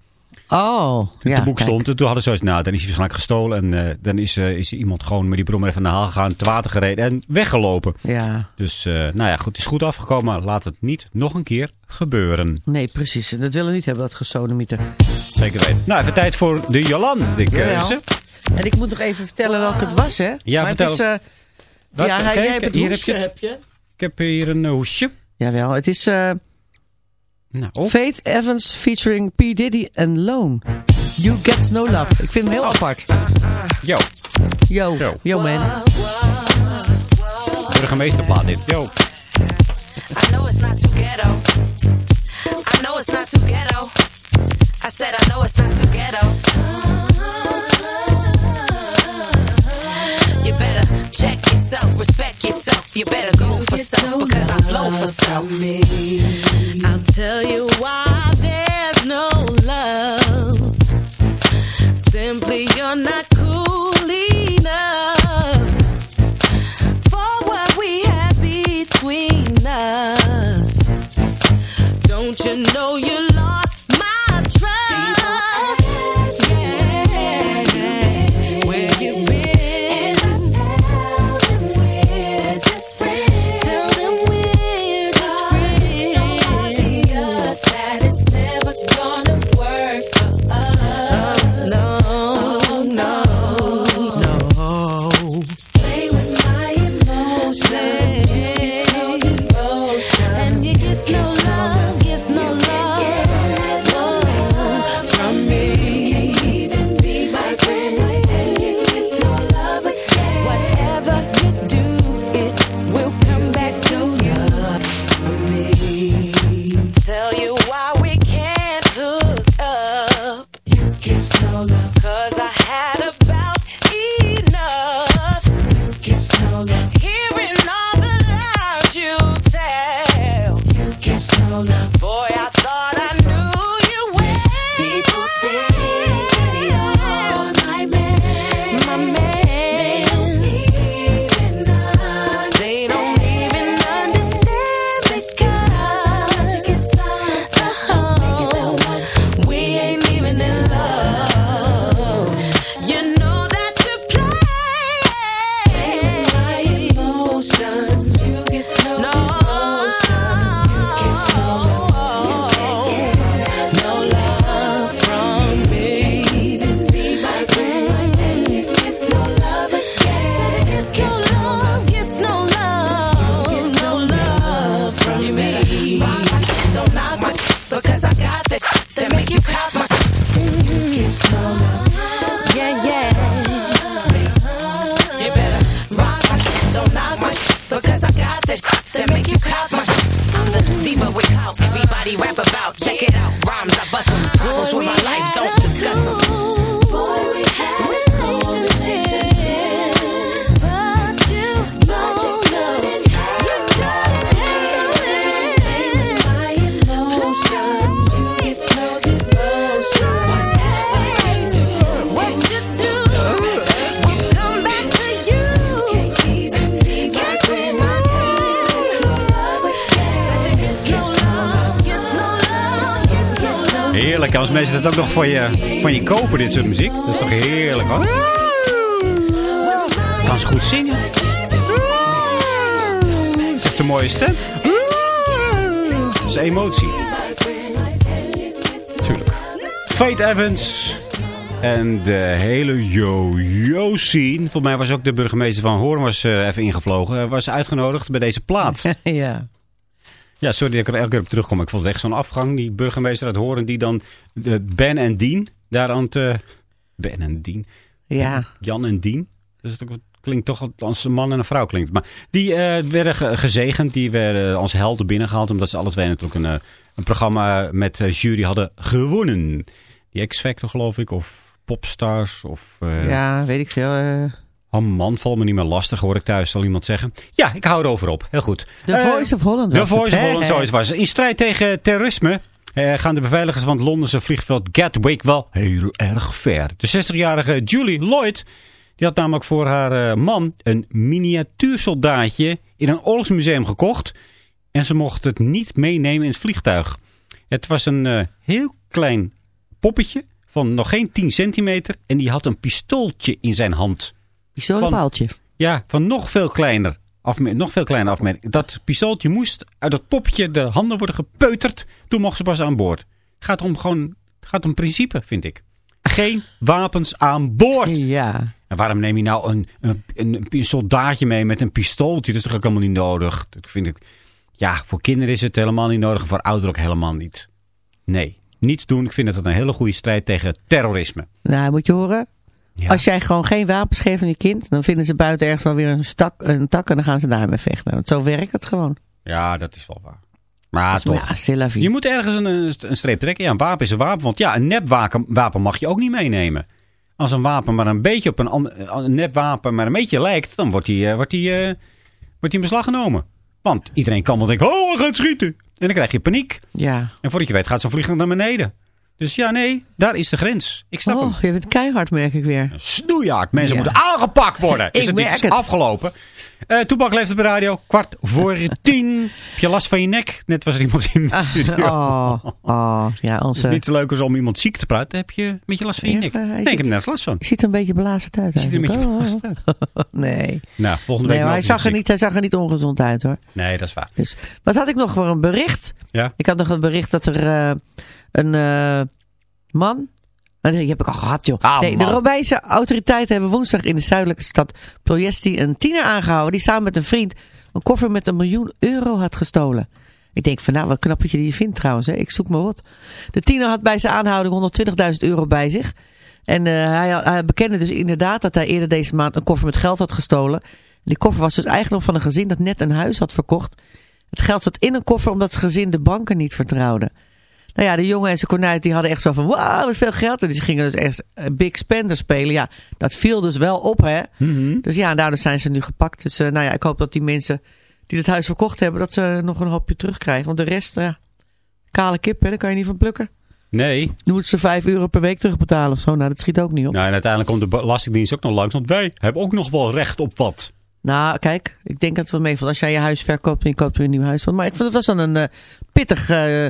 Oh, Op ja, de boek stond. En toen hadden ze zoiets, nou, dan is hij waarschijnlijk gestolen. En eh, dan is, eh, is iemand gewoon met die brommer even naar haal gegaan, te water gereden en weggelopen. Ja, Dus, eh, nou ja, goed, het is goed afgekomen. Maar laat het niet nog een keer gebeuren. nee, precies. Dat willen we niet hebben, dat gesodemieter. Zeker weten. Nou, even tijd voor de Jolan. Keuze. En ik moet nog even vertellen welke het was, hè? Ja, maar vertel. Het is, Wat? ja, jij hebt het hier hoesje, heb je? Ik heb hier een hoesje. Jawel, het is Nou. Faith Evans featuring P. Diddy en Lone. You Get No Love. Ik vind hem heel apart. Yo, Yo, Yo. yo man. burgemeesterplaat dit. Yo. I know it's not too ghetto. I know it's not too ghetto. I said I know it's not too ghetto. You better check yourself, respect yourself. You better go for some because I flow for self. I'll tell you why there's no love. Simply you're not cool enough for what we have between us. Don't you know you lost my trust? Je, van je kopen, dit soort muziek. Dat is toch heerlijk, hoor. Kan ze goed zingen. Ze heeft een mooie stem. Dat is emotie. Tuurlijk. Fate Evans. En de hele yo-yo scene. Volgens mij was ook de burgemeester van Hoorn was, eh, even ingevlogen. Hij was uitgenodigd bij deze plaat. ja. Ja, sorry dat ik er elke keer op terugkom. Ik vond het echt zo'n afgang. Die burgemeester uit Horen die dan de Ben en Dien daar aan het... eh, ben en Dien. Ja. Jan en Dien. Dus het klinkt toch als een man en een vrouw klinkt. Maar die eh, werden ge- gezegend. Die werden als helden binnengehaald. Omdat ze alle twee natuurlijk een, eh, een programma met eh, jury hadden gewonnen. Die X-Factor geloof ik. Of Popstars. Of... eh, ja, weet ik veel. eh. Oh man, valt me niet meer lastig, hoor ik thuis, zal iemand zeggen. Ja, ik hou erover op. Heel goed. The Eh, Voice of Holland het, Voice of Holland, hè? zo is het was. In strijd tegen terrorisme eh, gaan de beveiligers van het Londense vliegveld Gatwick wel heel erg ver. De 60-jarige Julie Lloyd, die had namelijk voor haar eh, man een miniatuursoldaatje in een oorlogsmuseum gekocht. En ze mocht het niet meenemen in het vliegtuig. Het was een heel klein poppetje van nog geen 10 centimeter. En die had een pistooltje in zijn hand. Pistolenpaaltje. Ja, van nog veel kleiner. Afme nog veel kleiner afmerking. Dat pistooltje moest uit dat poppetje de handen worden gepeuterd. Toen mocht ze pas aan boord. Gaat om gewoon, gaat om principe, vind ik. Geen wapens aan boord. Ja. En waarom neem je nou een, een, een, een soldaatje mee met een pistooltje? Dat is toch ook helemaal niet nodig? Dat vind ik. Ja, voor kinderen is het helemaal niet nodig. Voor ouderen ook helemaal niet. Nee, niets doen. Ik vind dat het een hele goede strijd tegen terrorisme. Nou, moet je horen. Ja. Als jij gewoon geen wapens geeft aan je kind, dan vinden ze buiten ergens wel weer een, stak, een tak en dan gaan ze daarmee vechten. Want zo werkt het gewoon. Ja, dat is wel waar. Maar toch. ja. Je moet ergens een, een, streep trekken. Ja, een wapen is een wapen. Want ja, een nepwapen wapen mag je ook niet meenemen. Als een wapen maar een beetje op een, ander- een nepwapen maar een beetje lijkt, dan wordt die, eh, wordt die, eh, wordt die in beslag genomen. Want iedereen kan wel denken, oh, we gaan schieten. En dan krijg je paniek. Ja. En voordat je weet gaat zo'n vliegtuig naar beneden. Dus ja, nee, daar is de grens. Ik snap hem. Oh, je bent keihard, merk ik weer. Snoejaard. Mensen Ja. moeten aangepakt worden. Is Ik het niet merk het. afgelopen? Eh Toepak leeft op de radio. Kwart voor tien. Heb je last van je nek? Net was er iemand in de studio. Oh, oh, ja, Het onze... is niet zo leuk als om iemand ziek te praten. Heb je een beetje last van je nek? Even, hij Nee, ik heb er nergens last van. Je ziet er een beetje blazen uit. Je ziet er een beetje eigenlijk. blazen Oh, nee. Nou, volgende week Nee, maar hij zag, er niet, hij zag er niet ongezond uit hoor. Nee, dat is waar. Dus, wat had ik nog voor een bericht? Ja? Ik had nog een bericht dat er eh, een eh, man... Nee, die heb ik al gehad, joh. Ah, nee, de. Romeinse autoriteiten hebben woensdag in de zuidelijke stad Ploiesti een tiener aangehouden... die samen met een vriend een koffer met een miljoen euro had gestolen. Ik denk van nou, wat knap dat je die vindt trouwens. Hè? Ik zoek maar wat. De tiener had bij zijn aanhouding 120.000 euro bij zich. En eh, hij, hij bekende dus inderdaad dat hij eerder deze maand een koffer met geld had gestolen. En die koffer was dus eigendom van een gezin dat net een huis had verkocht. Het geld zat in een koffer omdat het gezin de banken niet vertrouwde. Nou ja, de jongen en zijn konijn die hadden echt zo van, wauw, wat veel geld. En die gingen dus echt eh, big spender spelen. Ja, dat viel dus wel op, hè. Mhm. Dus ja, daardoor zijn ze nu gepakt. Dus eh, nou ja, ik hoop dat die mensen die het huis verkocht hebben, dat ze nog een hoopje terugkrijgen. Want de rest, ja, kale kip, hè, daar kan je niet van plukken. Nee. Nu moeten ze 5 euro per week terugbetalen of zo. Nou, dat schiet ook niet op. Nou, en uiteindelijk komt de Belastingdienst ook nog langs. Want wij hebben ook nog wel recht op wat. Nou, kijk, ik denk dat het wel meevalt. Als jij je huis verkoopt en je koopt weer een nieuw huis. Maar ik vond het was dan een pittig eh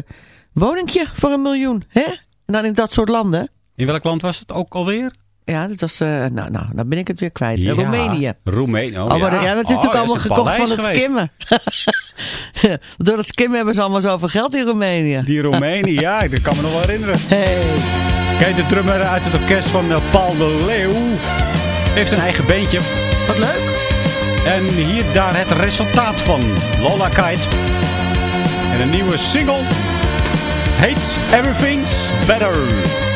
woningje voor een miljoen. Hè? En dan in dat soort landen. In welk land was het ook alweer? Ja, dat was, eh, nou, nou, dan ben ik het weer kwijt. Ja. Roemenië. Roemenië. Oh, Oh, ja. dat- ja, dat is Oh, natuurlijk allemaal gekocht van het geweest. skimmen. Door het skimmen hebben ze allemaal zoveel geld in Roemenië. Die Roemenië, ja, dat kan me nog wel herinneren. Hey. Kijk, de drummer uit het orkest van eh, Paul de Leeuw heeft een eigen beentje. Wat leuk. En hier daar het resultaat van Lola Kite. En een nieuwe single heet Everything's Better.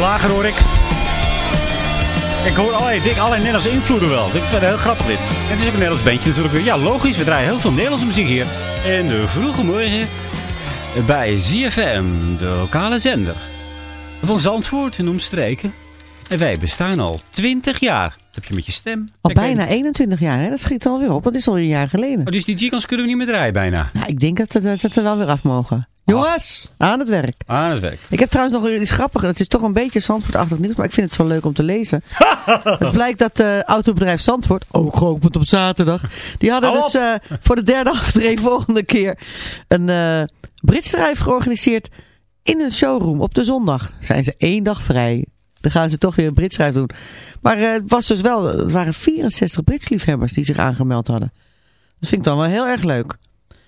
Lager hoor ik. Ik hoor allerlei, dik, allerlei Nederlandse invloeden wel. Dit is heel grappig dit. Het is ook een Nederlands bandje natuurlijk. Ja, logisch. We draaien heel veel Nederlandse muziek hier. En de vroege morgen bij ZFM, de lokale zender. Van Zandvoort en omstreken. En wij bestaan al 20 jaar. Heb je met je stem? Al bijna weet- 21 jaar, hè? Dat schiet alweer op. Dat is al een jaar geleden. Oh, dus die G-kans kunnen we niet meer draaien bijna. Nou, ik denk dat ze, dat er wel weer af mogen. Jongens, aan het werk. Ah, dat werkt. Ik heb trouwens nog iets grappigs. Het is toch een beetje Zandvoortachtig nieuws, maar ik vind het zo leuk om te lezen. het blijkt dat eh autobedrijf Zandvoort, ook geopend op zaterdag, die hadden dus eh, voor de derde achtereen volgende keer een eh britsdrijf georganiseerd in een showroom op de zondag. Zijn ze één dag vrij. Dan gaan ze toch weer een britsdrijf doen. Maar eh, het was dus wel, het waren 64 britsliefhebbers die zich aangemeld hadden. Dat vind ik dan wel heel erg leuk.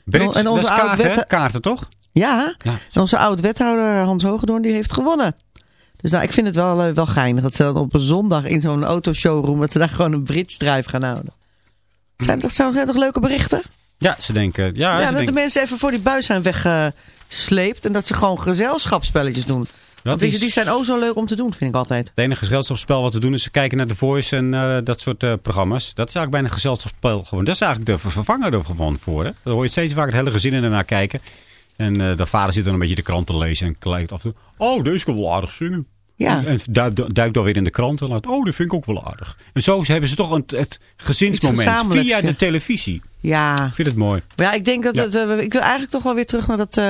Brits, en onze kaarten, toch? Ja, Ja. en onze oud-wethouder Hans Hogedoorn die heeft gewonnen. Dus nou, ik vind het wel, eh, wel geinig dat ze dan op een zondag in zo'n autoshowroom, dat ze daar gewoon een Brits-drijf gaan houden. Zijn toch, zijn toch leuke berichten? Ja, ze denken... Ja, Ja, ze dat de mensen even voor die buis zijn weggesleept en dat ze gewoon gezelschapsspelletjes doen. Want die, is- die zijn ook zo leuk om te doen, vind ik altijd. Het enige gezelschapsspel wat we doen is ze kijken naar The Voice en eh, dat soort eh, programma's. Dat is eigenlijk bijna een gezelschapsspel gewoon. Dat is eigenlijk de ver- vervanger er gewoon voor. Hè? Dan hoor je steeds vaak het hele gezin ernaar kijken. En eh, de vader zit dan een beetje de krant te lezen en kijkt af en toe. Oh, deze kan wel aardig zingen. Ja. En duikt, duikt dan weer in de krant en laat. Oh, dat vind ik ook wel aardig. En zo hebben ze toch een, het gezinsmoment via de televisie. Ja, Ik vind het mooi. Ja, ik denk dat Ja. het, ik wil eigenlijk toch wel weer terug naar dat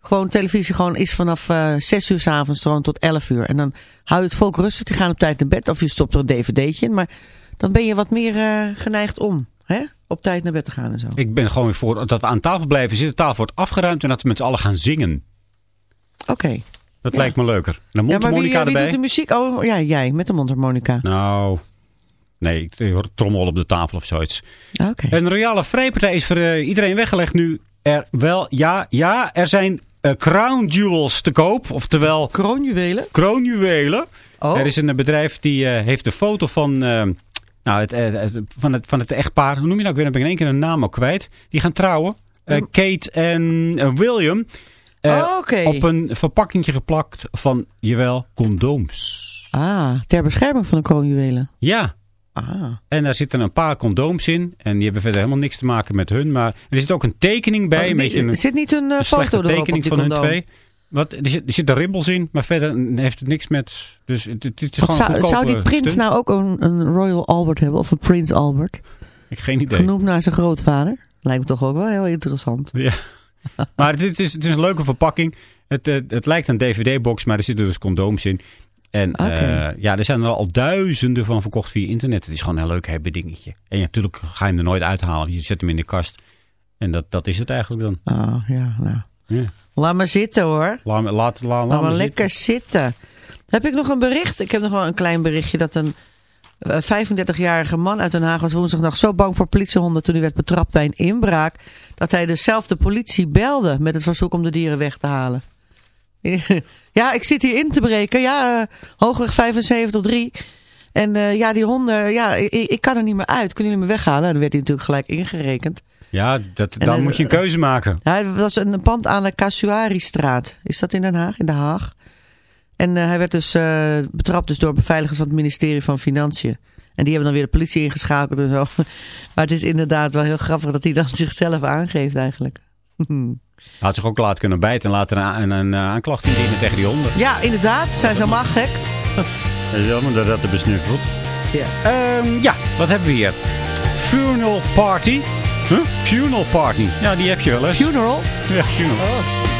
gewoon televisie gewoon is vanaf eh 6 uur s avonds gewoon tot 11 uur. En dan hou je het volk rustig, die gaan op tijd naar bed of je stopt er een dvd'tje in. Maar dan ben je wat meer eh, geneigd om hè? op tijd naar bed te gaan en zo. Ik ben gewoon weer voor dat we aan tafel blijven zitten. De tafel wordt afgeruimd en dat we met z'n allen gaan zingen. Oké. Dat Ja. lijkt me leuker. En Ja, een maar wie, erbij. doet de muziek? Oh, ja, jij met de mondharmonica. Nou, nee, ik hoor trommel op de tafel of zoiets. Oké. Een royale vrijpartij is voor eh, iedereen weggelegd nu. Er wel, ja, ja, er zijn eh, crown jewels te koop. Oftewel Kroonjuwelen? kroonjuwelen. Oh. Er is een bedrijf die eh, heeft de foto van, eh, nou, het, van, het, van het echtpaar. Hoe noem je nou? Ik ben in één keer een naam al kwijt. Die gaan trouwen. Kate en William. Oh, oké. Op een verpakkingje geplakt van, jawel, condooms. Ah, ter bescherming van de kroonjuwelen. Ja, Ah. En daar zitten een paar condooms in. En die hebben verder helemaal niks te maken met hun. Maar er zit ook een tekening bij. Oh, een die- beetje een, zit niet een, eh, een foto tekening van hun twee. Wat, er, zit, er zitten ribbels in. Maar verder heeft het niks met... Dus het, het is gewoon zou, zou die prins stunt. nou ook een, een Royal Albert hebben? Of een Prins Albert? Ik geen idee. Genoemd naar zijn grootvader. Lijkt me toch ook wel heel interessant. Ja. maar het is, het is een leuke verpakking. Het, eh, het lijkt een dvd-box, maar er zitten dus condooms in. En eh, ja, er zijn er al duizenden van verkocht via internet. Het is gewoon een heel leuk hebben dingetje. En ja, natuurlijk ga je hem er nooit uithalen. Je zet hem in de kast. En dat, dat is het eigenlijk dan. Oh, ja, nou. Ja. Laat maar zitten hoor. Laat, laat, laat, laat Laat maar me lekker zitten. Heb ik nog een bericht? Ik heb nog wel een klein berichtje dat een eh, 35-jarige man uit Den Haag was woensdag nog zo bang voor politiehonden toen hij werd betrapt bij een inbraak. Dat hij dezelfde politie belde met het verzoek om de dieren weg te halen. ja, ik zit hier in te breken. Ja, uh, hoogweg 75-3. En uh, ja, die honden, ja, ik, ik, kan er niet meer uit. Kunnen jullie me weghalen? Dan werd hij natuurlijk gelijk ingerekend. Ja, dat, dan En, moet je een keuze maken. Ja, het was een pand aan de Casuari-straat. Is dat in Den Haag? In Den Haag. En uh, hij werd dus uh, betrapt dus door beveiligers van het ministerie van Financiën. En die hebben dan weer de politie ingeschakeld en zo. Maar het is inderdaad wel heel grappig dat hij dan zichzelf aangeeft eigenlijk. Had zich ook laten kunnen bijten en later een, een, een aanklacht indienen tegen die honden. Ja, inderdaad. Zijn ze allemaal gek. Jammer dat dat de besnuffeld. Ja. Um, ja, wat hebben we hier? Funeral party. Huh? Funeral party. Ja, die heb je wel eens. Funeral? Ja, funeral. Oh.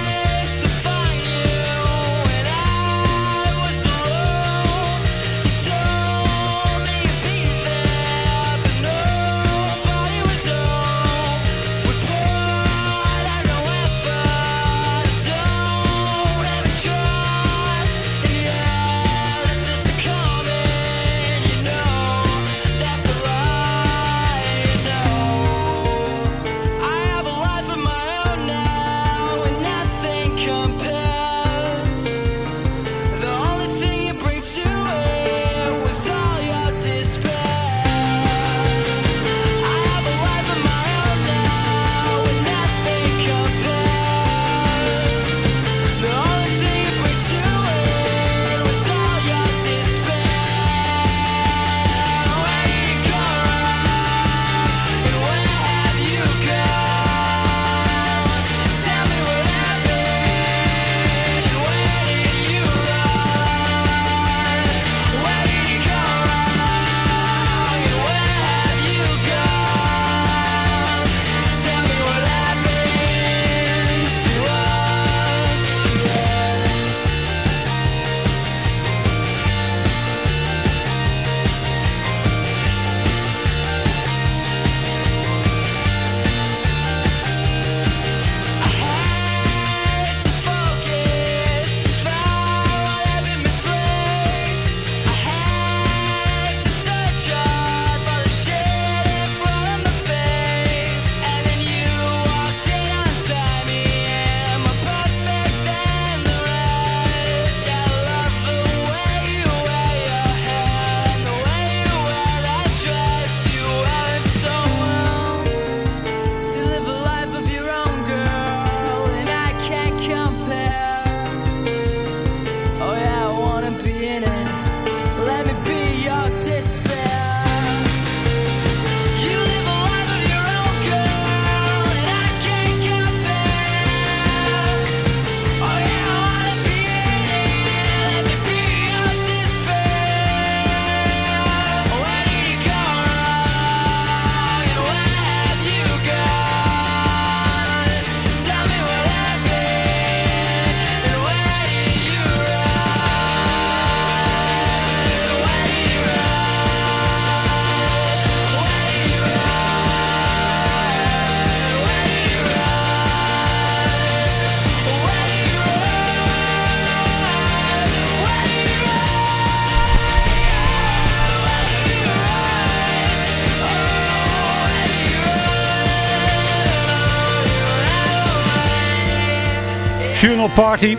Party.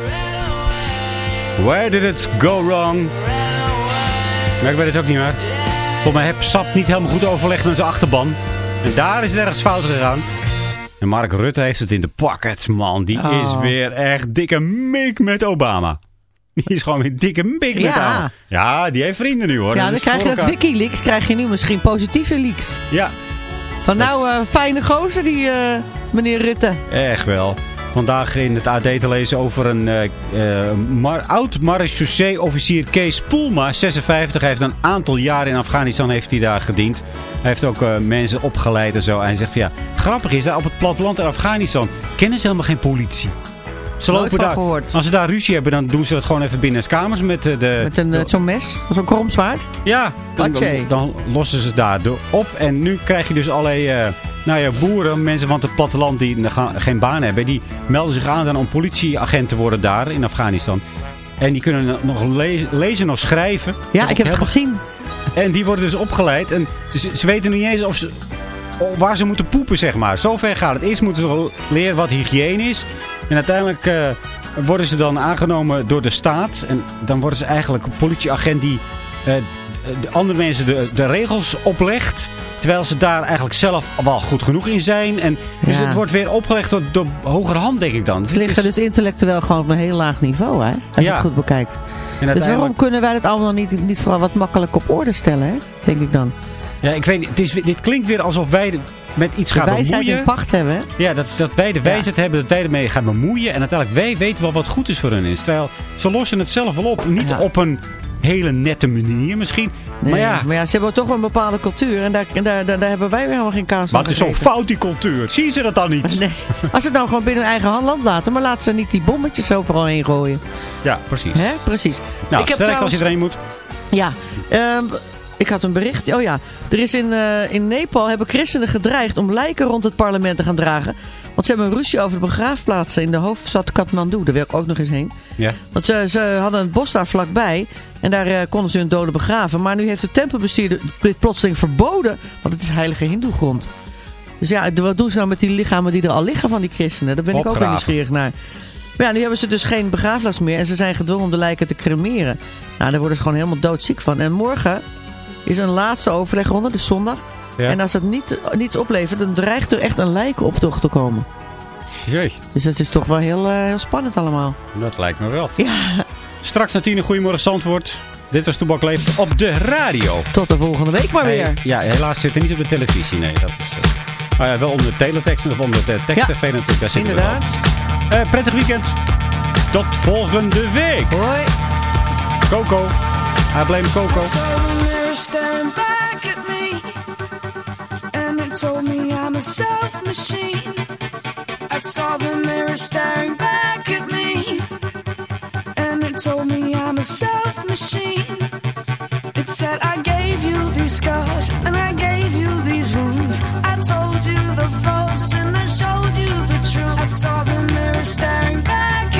Where did it go wrong? Maar ik weet het ook niet meer. Volgens mij heb SAP niet helemaal goed overlegd met de achterban. En daar is het ergens fout gegaan. En Mark Rutte heeft het in de pocket, man. Die Oh. is weer echt dikke mik met Obama. Die is gewoon weer dikke mik met Ja. Obama. Ja, die heeft vrienden nu hoor. Ja, Dat dan krijg je dat. Wikileaks, krijg je nu misschien positieve leaks. Ja, Van nou, eh, fijne gozer die eh, meneer Rutte. Echt wel. Vandaag in het AD te lezen over een eh, eh, mar- oud marechaussee-officier Kees Poelma, 56. Hij heeft een aantal jaren in Afghanistan heeft hij daar gediend. Hij heeft ook eh, mensen opgeleid en zo. En hij zegt van ja, grappig is dat op het platteland in Afghanistan kennen ze helemaal geen politie. Ze Nooit lopen van daar, gehoord. als ze daar ruzie hebben, dan doen ze dat gewoon even binnen de kamers met de... Met een, zo'n mes, zo'n kromzwaard. Ja, dan, Atje. dan, dan lossen ze het daar op. En nu krijg je dus allerlei nou ja, boeren, mensen van het platteland die geen baan hebben. Die melden zich aan dan om politieagent te worden daar in Afghanistan. En die kunnen nog le- lezen, nog schrijven. Ja, ik heb het gezien. En die worden dus opgeleid. En ze, ze weten niet eens of ze, of waar ze moeten poepen, zeg maar. Zover gaat het. Eerst moeten ze leren wat hygiëne is. En uiteindelijk eh, worden ze dan aangenomen door de staat. En dan worden ze eigenlijk een politieagent die eh, de andere mensen de, de regels oplegt. Terwijl ze daar eigenlijk zelf wel goed genoeg in zijn. En dus Ja. het wordt weer opgelegd door, door hogere hand, denk ik dan. Ze liggen dus intellectueel gewoon op een heel laag niveau, hè? Als je Ja. het goed bekijkt. en Dus waarom kunnen wij dat allemaal niet, niet vooral wat makkelijk op orde stellen, hè? Denk ik dan. Ja, ik weet niet. Het is, dit klinkt weer alsof wij met iets De gaan bemoeien. in pacht hebben? Ja, dat, dat wij de wijsheid hebben, dat wij ermee gaan bemoeien. En uiteindelijk, wij weten wel wat goed is voor hun is. Terwijl, ze lossen het zelf wel op. Niet Ja. op een hele nette manier misschien. Nee, maar ja, maar ja, ze hebben toch een bepaalde cultuur. En daar, daar, daar, daar hebben wij weer helemaal geen kaas van maar het is zo gegeten. fout die cultuur. Zien ze dat dan niet? Nee, als ze het nou gewoon binnen hun eigen land laten. Maar laten ze niet die bommetjes overal heen gooien. Ja, precies. Hè? Precies. Nou, ik heb sterk als je erheen moet. Ja, ehm, ik had een bericht. Oh ja, er is in, eh, in Nepal hebben christenen gedreigd om lijken rond het parlement te gaan dragen. Want ze hebben een ruzie over de begraafplaatsen in de hoofdstad Kathmandu. Daar wil ik ook nog eens heen. Ja. Want ze, ze hadden een bos daar vlakbij. En daar eh, konden ze hun doden begraven. Maar nu heeft de tempelbestuurder dit plotseling verboden. Want het is heilige hindoegrond. Dus ja, de- wat doen ze nou met die lichamen die er al liggen van die christenen? Daar ben ik ook nieuwsgierig naar. Maar ja, nu hebben ze dus geen begraafplaats meer. En ze zijn gedwongen om de lijken te cremeren. Nou, daar worden ze gewoon helemaal doodziek van. En morgen is een laatste overlegronde, dus zondag. Ja. En als het niet, niets oplevert, dan dreigt er echt een lijkenoptocht te komen. Jee, Dus dat is toch wel heel, eh, heel spannend allemaal. dat lijkt me wel. Ja, Straks na tien een Goedemorgen Zandvoort. Dit was Toebak Leeft op de radio. tot de volgende week maar weer. Hey, ja, helaas zit er niet op de televisie. Nee, dat is... eh, oh ja, wel onder de teleteksten of onder de tekst-tv natuurlijk. Daar we wel. Inderdaad. Eh, prettig weekend. Tot volgende week. Hoi. Coco. I blame Coco. saw the mirror staring back at me, and it told me I'm a self machine. I saw the mirror staring back at me, told me I'm a self machine. It said I gave you these scars, and I gave you these wounds. I told you the false, and I showed you the truth. I saw the mirror staring back